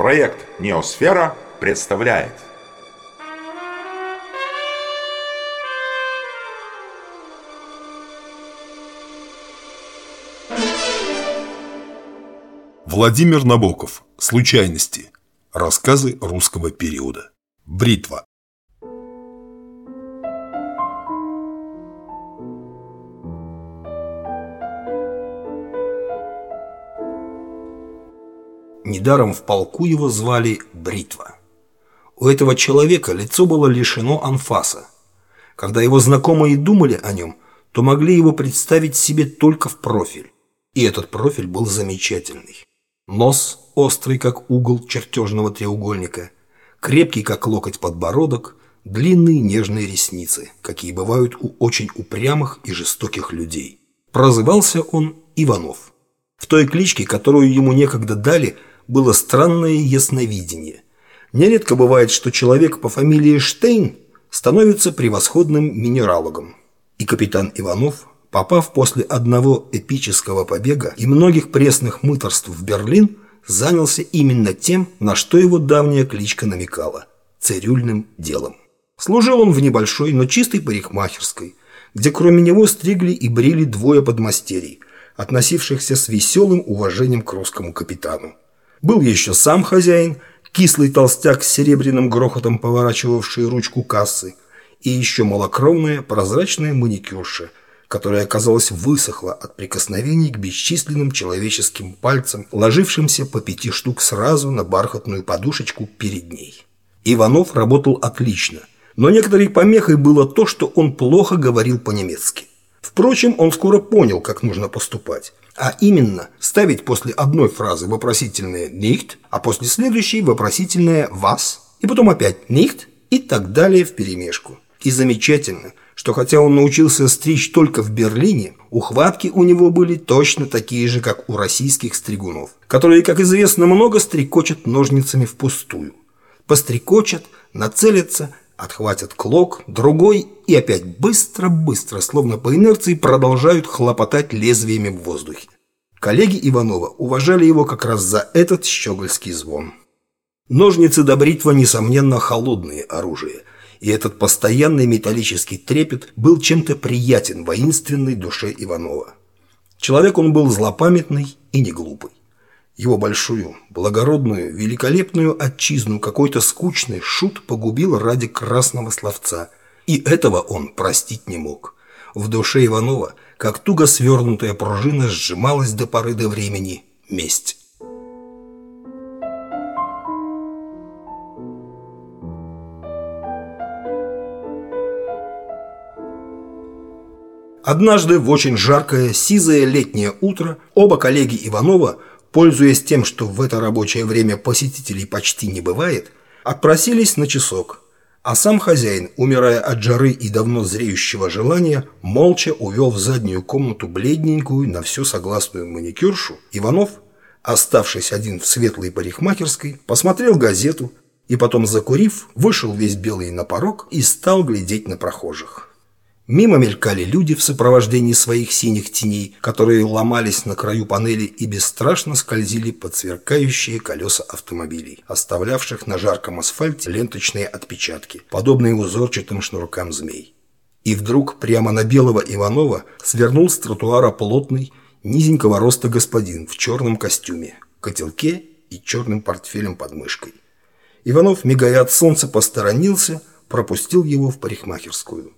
Проект «Неосфера» представляет Владимир Набоков. Случайности. Рассказы русского периода. Бритва. Недаром в полку его звали Бритва. У этого человека лицо было лишено анфаса. Когда его знакомые думали о нем, то могли его представить себе только в профиль. И этот профиль был замечательный. Нос острый, как угол чертежного треугольника, крепкий, как локоть подбородок, длинные нежные ресницы, какие бывают у очень упрямых и жестоких людей. Прозывался он Иванов. В той кличке, которую ему некогда дали – было странное ясновидение. Нередко бывает, что человек по фамилии Штейн становится превосходным минералогом. И капитан Иванов, попав после одного эпического побега и многих пресных мыторств в Берлин, занялся именно тем, на что его давняя кличка намекала – цирюльным делом. Служил он в небольшой, но чистой парикмахерской, где кроме него стригли и брили двое подмастерий, относившихся с веселым уважением к русскому капитану. Был еще сам хозяин, кислый толстяк с серебряным грохотом поворачивавший ручку кассы, и еще малокровная прозрачная маникюрша, которая, казалось, высохла от прикосновений к бесчисленным человеческим пальцам, ложившимся по пяти штук сразу на бархатную подушечку перед ней. Иванов работал отлично, но некоторой помехой было то, что он плохо говорил по-немецки. Впрочем, он скоро понял, как нужно поступать. А именно, ставить после одной фразы вопросительное «nicht», а после следующей вопросительное «was», и потом опять «nicht» и так далее в перемешку. И замечательно, что хотя он научился стричь только в Берлине, ухватки у него были точно такие же, как у российских стригунов, которые, как известно, много стрекочат ножницами впустую. Пострекочат, нацелятся, отхватят клок, другой и опять быстро-быстро, словно по инерции, продолжают хлопотать лезвиями в воздухе. Коллеги Иванова уважали его как раз за этот щегольский звон. Ножницы до бритва, несомненно, холодные оружие, и этот постоянный металлический трепет был чем-то приятен воинственной душе Иванова. Человек он был злопамятный и не глупый. Его большую, благородную, великолепную отчизну какой-то скучный шут погубил ради красного словца. И этого он простить не мог. В душе Иванова, как туго свернутая пружина, сжималась до поры до времени месть. Однажды в очень жаркое, сизое летнее утро оба коллеги Иванова – пользуясь тем, что в это рабочее время посетителей почти не бывает, отпросились на часок. А сам хозяин, умирая от жары и давно зреющего желания, молча увел в заднюю комнату бледненькую на всю согласную маникюршу. Иванов, оставшись один в светлой парикмахерской, посмотрел газету и потом, закурив, вышел весь белый на порог и стал глядеть на прохожих. Мимо мелькали люди в сопровождении своих синих теней, которые ломались на краю панели и бесстрашно скользили под сверкающие колеса автомобилей, оставлявших на жарком асфальте ленточные отпечатки, подобные узорчатым шнуркам змей. И вдруг прямо на белого Иванова свернул с тротуара плотный, низенького роста господин в черном костюме, котелке и черным портфелем под мышкой. Иванов, мигая от солнца, посторонился, пропустил его в парикмахерскую.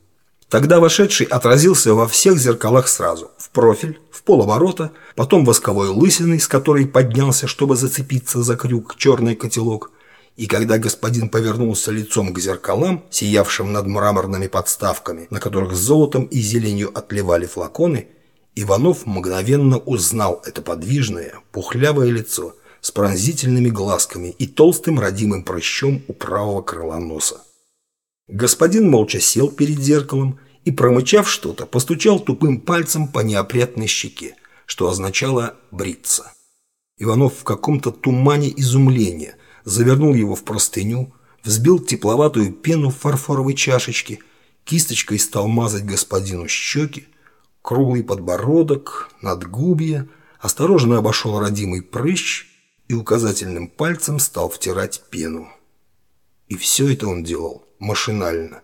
Тогда вошедший отразился во всех зеркалах сразу. В профиль, в полоборота, потом восковой лысиной, с которой поднялся, чтобы зацепиться за крюк, черный котелок. И когда господин повернулся лицом к зеркалам, сиявшим над мраморными подставками, на которых золотом и зеленью отливали флаконы, Иванов мгновенно узнал это подвижное, пухлявое лицо с пронзительными глазками и толстым родимым прыщом у правого крыла носа. Господин молча сел перед зеркалом и, промычав что-то, постучал тупым пальцем по неопрятной щеке, что означало «бриться». Иванов в каком-то тумане изумления завернул его в простыню, взбил тепловатую пену в фарфоровой чашечке, кисточкой стал мазать господину щеки, круглый подбородок, надгубья, осторожно обошел родимый прыщ и указательным пальцем стал втирать пену. И все это он делал машинально.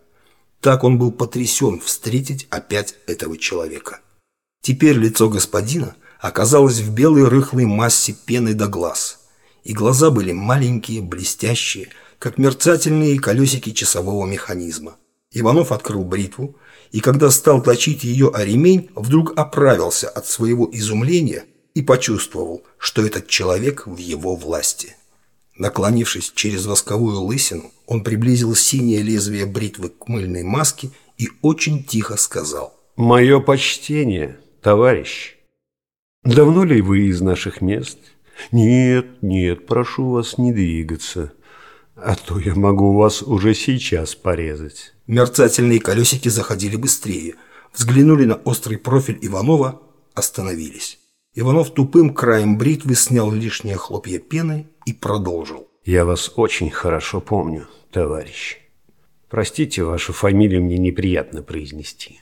Так он был потрясен встретить опять этого человека. Теперь лицо господина оказалось в белой рыхлой массе пены до глаз, и глаза были маленькие, блестящие, как мерцательные колесики часового механизма. Иванов открыл бритву, и когда стал точить ее о ремень, вдруг оправился от своего изумления и почувствовал, что этот человек в его власти. Наклонившись через восковую лысину, он приблизил синее лезвие бритвы к мыльной маске и очень тихо сказал. «Мое почтение, товарищ. Давно ли вы из наших мест? Нет, нет, прошу вас не двигаться, а то я могу вас уже сейчас порезать». Мерцательные колесики заходили быстрее, взглянули на острый профиль Иванова, остановились. Иванов тупым краем бритвы снял лишние хлопья пены и продолжил. «Я вас очень хорошо помню, товарищ. Простите, вашу фамилию мне неприятно произнести.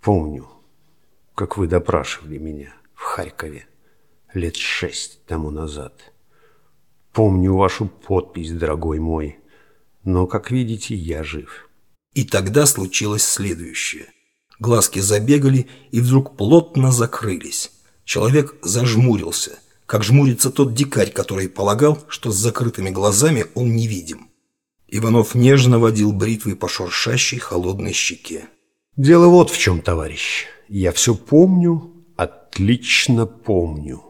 Помню, как вы допрашивали меня в Харькове лет шесть тому назад. Помню вашу подпись, дорогой мой. Но, как видите, я жив. И тогда случилось следующее. Глазки забегали и вдруг плотно закрылись. Человек зажмурился, как жмурится тот дикарь, который полагал, что с закрытыми глазами он невидим. Иванов нежно водил бритвой по шуршащей холодной щеке. Дело вот в чем, товарищ. Я все помню, отлично помню.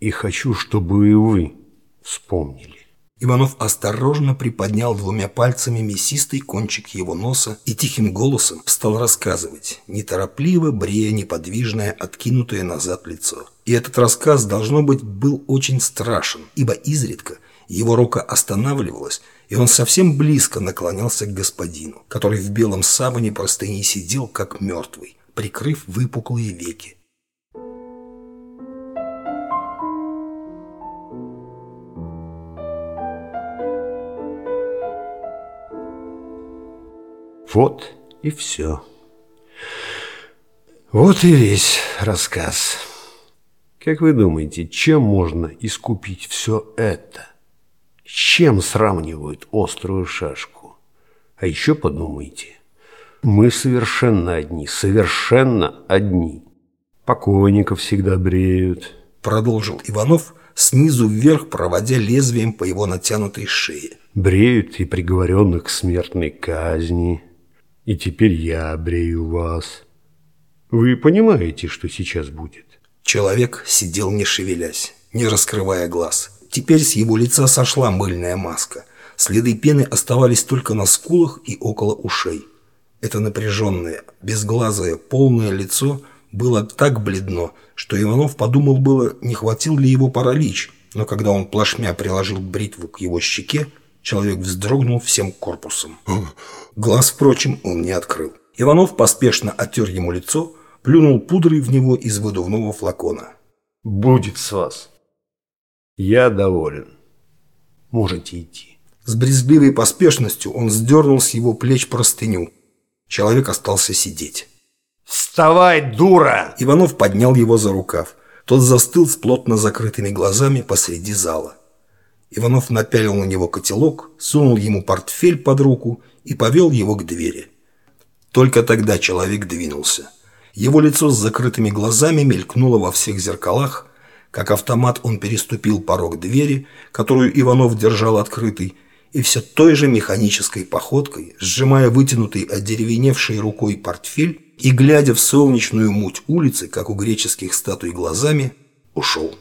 И хочу, чтобы и вы вспомнили. Иванов осторожно приподнял двумя пальцами мясистый кончик его носа и тихим голосом стал рассказывать, неторопливо брея неподвижное, откинутое назад лицо. И этот рассказ, должно быть, был очень страшен, ибо изредка его рука останавливалась, и он совсем близко наклонялся к господину, который в белом саване простыни сидел, как мертвый, прикрыв выпуклые веки. Вот и все. Вот и весь рассказ. Как вы думаете, чем можно искупить все это? С чем сравнивают острую шашку? А еще подумайте, мы совершенно одни, совершенно одни. Покойников всегда бреют. Продолжил Иванов, снизу вверх проводя лезвием по его натянутой шее. Бреют и приговоренных к смертной казни. И теперь я брею вас. Вы понимаете, что сейчас будет? Человек сидел не шевелясь, не раскрывая глаз. Теперь с его лица сошла мыльная маска. Следы пены оставались только на скулах и около ушей. Это напряженное, безглазое, полное лицо было так бледно, что Иванов подумал было, не хватил ли его паралич, но когда он плашмя приложил бритву к его щеке, человек вздрогнул всем корпусом. Глаз, впрочем, он не открыл. Иванов поспешно оттер ему лицо, плюнул пудрой в него из выдувного флакона. «Будет с вас. Я доволен. Можете идти». С брезгливой поспешностью он сдернул с его плеч простыню. Человек остался сидеть. «Вставай, дура!» Иванов поднял его за рукав. Тот застыл с плотно закрытыми глазами посреди зала. Иванов напялил на него котелок, сунул ему портфель под руку и повел его к двери. Только тогда человек двинулся. Его лицо с закрытыми глазами мелькнуло во всех зеркалах. Как автомат он переступил порог двери, которую Иванов держал открытой, и все той же механической походкой, сжимая вытянутый одеревеневшей рукой портфель и глядя в солнечную муть улицы, как у греческих статуй глазами, ушел.